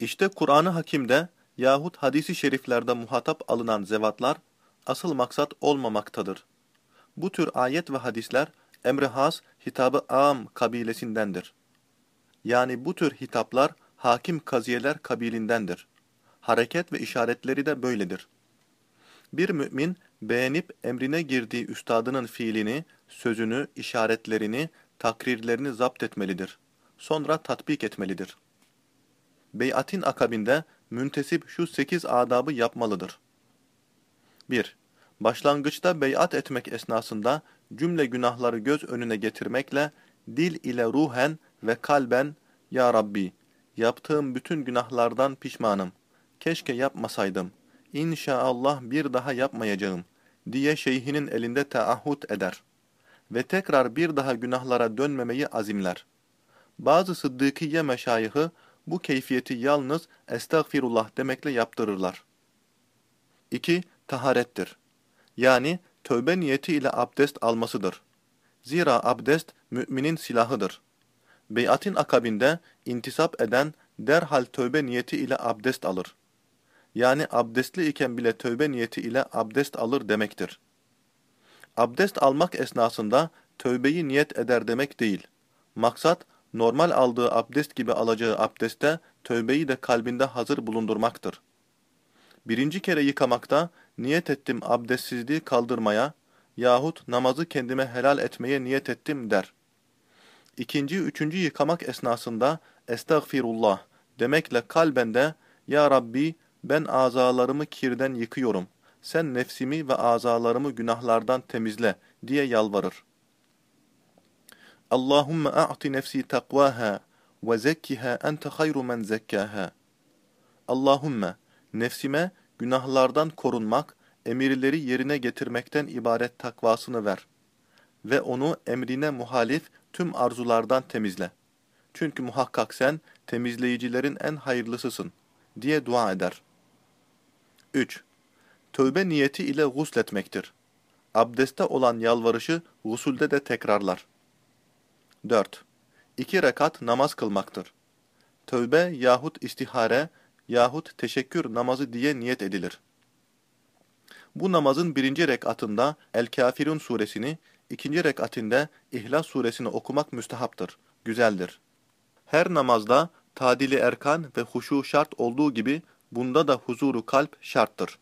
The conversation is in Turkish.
İşte Kur'an-ı Hakim'de yahut hadisi şeriflerde muhatap alınan zevatlar asıl maksat olmamaktadır. Bu tür ayet ve hadisler emri has, hitabı am kabilesindendir. Yani bu tür hitaplar hakim kaziyeler kabilindendir. Hareket ve işaretleri de böyledir. Bir mümin beğenip emrine girdiği üstadının fiilini, sözünü, işaretlerini, takrirlerini zapt etmelidir. Sonra tatbik etmelidir. Beyatin akabinde müntesip şu sekiz adabı yapmalıdır. 1. Başlangıçta beyat etmek esnasında cümle günahları göz önüne getirmekle dil ile ruhen ve kalben Ya Rabbi, yaptığım bütün günahlardan pişmanım. Keşke yapmasaydım. İnşaallah bir daha yapmayacağım diye şeyhinin elinde taahhüt eder. Ve tekrar bir daha günahlara dönmemeyi azimler. Bazı Sıddıkiye meşayihı bu keyfiyeti yalnız estağfirullah demekle yaptırırlar. 2. Taharettir. Yani tövbe niyeti ile abdest almasıdır. Zira abdest müminin silahıdır. Beyatin akabinde intisap eden derhal tövbe niyeti ile abdest alır. Yani abdestli iken bile tövbe niyeti ile abdest alır demektir. Abdest almak esnasında tövbeyi niyet eder demek değil. Maksat, normal aldığı abdest gibi alacağı abdeste tövbeyi de kalbinde hazır bulundurmaktır. Birinci kere yıkamakta niyet ettim abdestsizliği kaldırmaya yahut namazı kendime helal etmeye niyet ettim der. İkinci, üçüncü yıkamak esnasında estağfirullah demekle kalbende Ya Rabbi ben azalarımı kirden yıkıyorum. Sen nefsimi ve azalarımı günahlardan temizle diye yalvarır. Allahümme a'ti nefsi takvaha ve zekkiha ente hayru men zekkaha. Allahümme nefsime günahlardan korunmak, emirleri yerine getirmekten ibaret takvasını ver ve onu emrine muhalif tüm arzulardan temizle. Çünkü muhakkak sen temizleyicilerin en hayırlısısın diye dua eder. 3. Tövbe niyeti ile gusletmektir. Abdeste olan yalvarışı gusulde de tekrarlar. 4. İki rekat namaz kılmaktır. Tövbe yahut istihare yahut teşekkür namazı diye niyet edilir. Bu namazın birinci rekatında El-Kafirun suresini, ikinci rekatinde İhlas suresini okumak müstehaptır, güzeldir. Her namazda tadili erkan ve huşu şart olduğu gibi bunda da huzuru kalp şarttır.